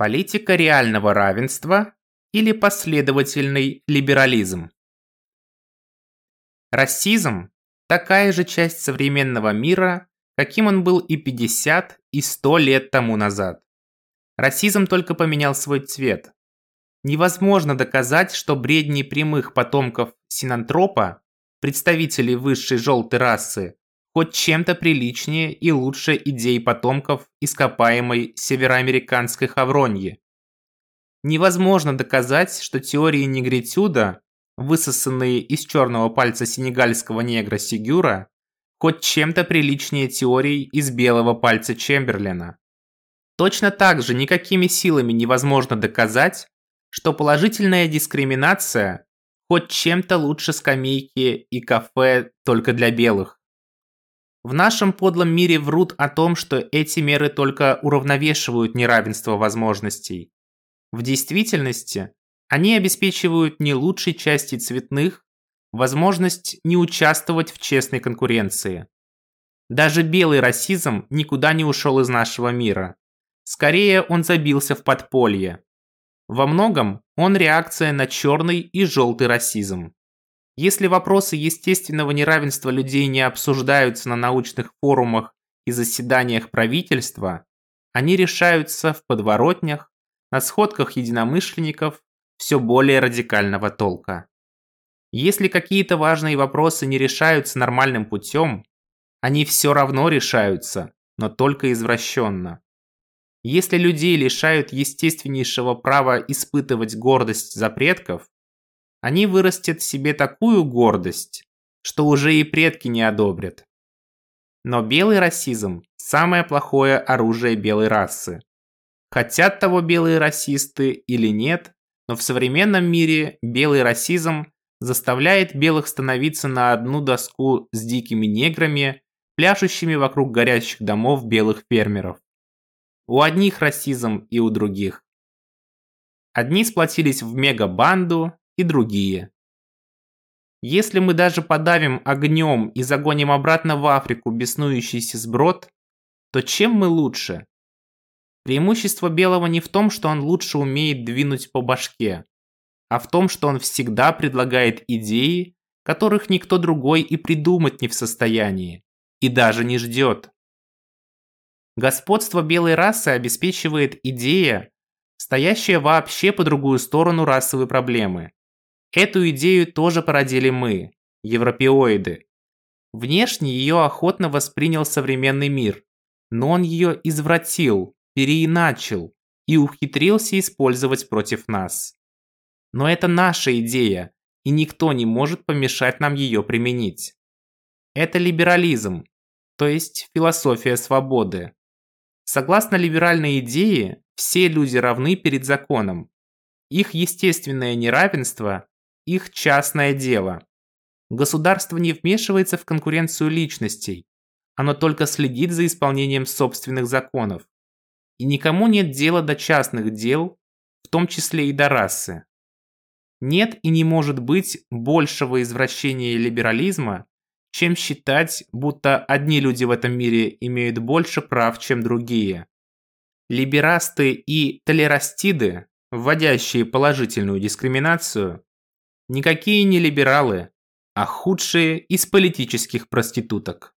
Политика реального равенства или последовательный либерализм? Расизм – такая же часть современного мира, каким он был и 50, и 100 лет тому назад. Расизм только поменял свой цвет. Невозможно доказать, что бредни прямых потомков синантропа, представителей высшей желтой расы, хоть чем-то приличнее и лучше идей потомков ископаемой североамериканской хавроньи. Невозможно доказать, что теории негритюда, высосанные из черного пальца сенегальского негра Сигюра, хоть чем-то приличнее теорий из белого пальца Чемберлина. Точно так же никакими силами невозможно доказать, что положительная дискриминация хоть чем-то лучше скамейки и кафе только для белых. В нашем подлом мире врут о том, что эти меры только уравновешивают неравенство возможностей. В действительности, они обеспечивают не лучшей части цветных возможность не участвовать в честной конкуренции. Даже белый расизм никуда не ушел из нашего мира. Скорее, он забился в подполье. Во многом он реакция на черный и желтый расизм. Если вопросы естественного неравенства людей не обсуждаются на научных форумах и заседаниях правительства, они решаются в подворотнях, на сходках единомышленников все более радикального толка. Если какие-то важные вопросы не решаются нормальным путем, они все равно решаются, но только извращенно. Если людей лишают естественнейшего права испытывать гордость за предков, они вырастят в себе такую гордость, что уже и предки не одобрят. Но белый расизм – самое плохое оружие белой расы. Хотят того белые расисты или нет, но в современном мире белый расизм заставляет белых становиться на одну доску с дикими неграми, пляшущими вокруг горящих домов белых фермеров. У одних расизм и у других. Одни сплотились в мега-банду, и другие. Если мы даже подавим огнем и загоним обратно в Африку беснующийся сброд, то чем мы лучше? Преимущество белого не в том, что он лучше умеет двинуть по башке, а в том, что он всегда предлагает идеи, которых никто другой и придумать не в состоянии, и даже не ждет. Господство белой расы обеспечивает идея, стоящая вообще по другую сторону расовой проблемы. Эту идею тоже породили мы, европеоиды. Внешне ее охотно воспринял современный мир, но он ее извратил, переиначил и ухитрился использовать против нас. Но это наша идея, и никто не может помешать нам ее применить. Это либерализм, то есть философия свободы. Согласно либеральной идее, все люди равны перед законом. Их естественное неравенство их частное дело. Государство не вмешивается в конкуренцию личностей, оно только следит за исполнением собственных законов. И никому нет дела до частных дел, в том числе и до расы. Нет и не может быть большего извращения либерализма, чем считать, будто одни люди в этом мире имеют больше прав, чем другие. Либерасты и толерастиды, вводящие положительную дискриминацию, Никакие не либералы, а худшие из политических проституток.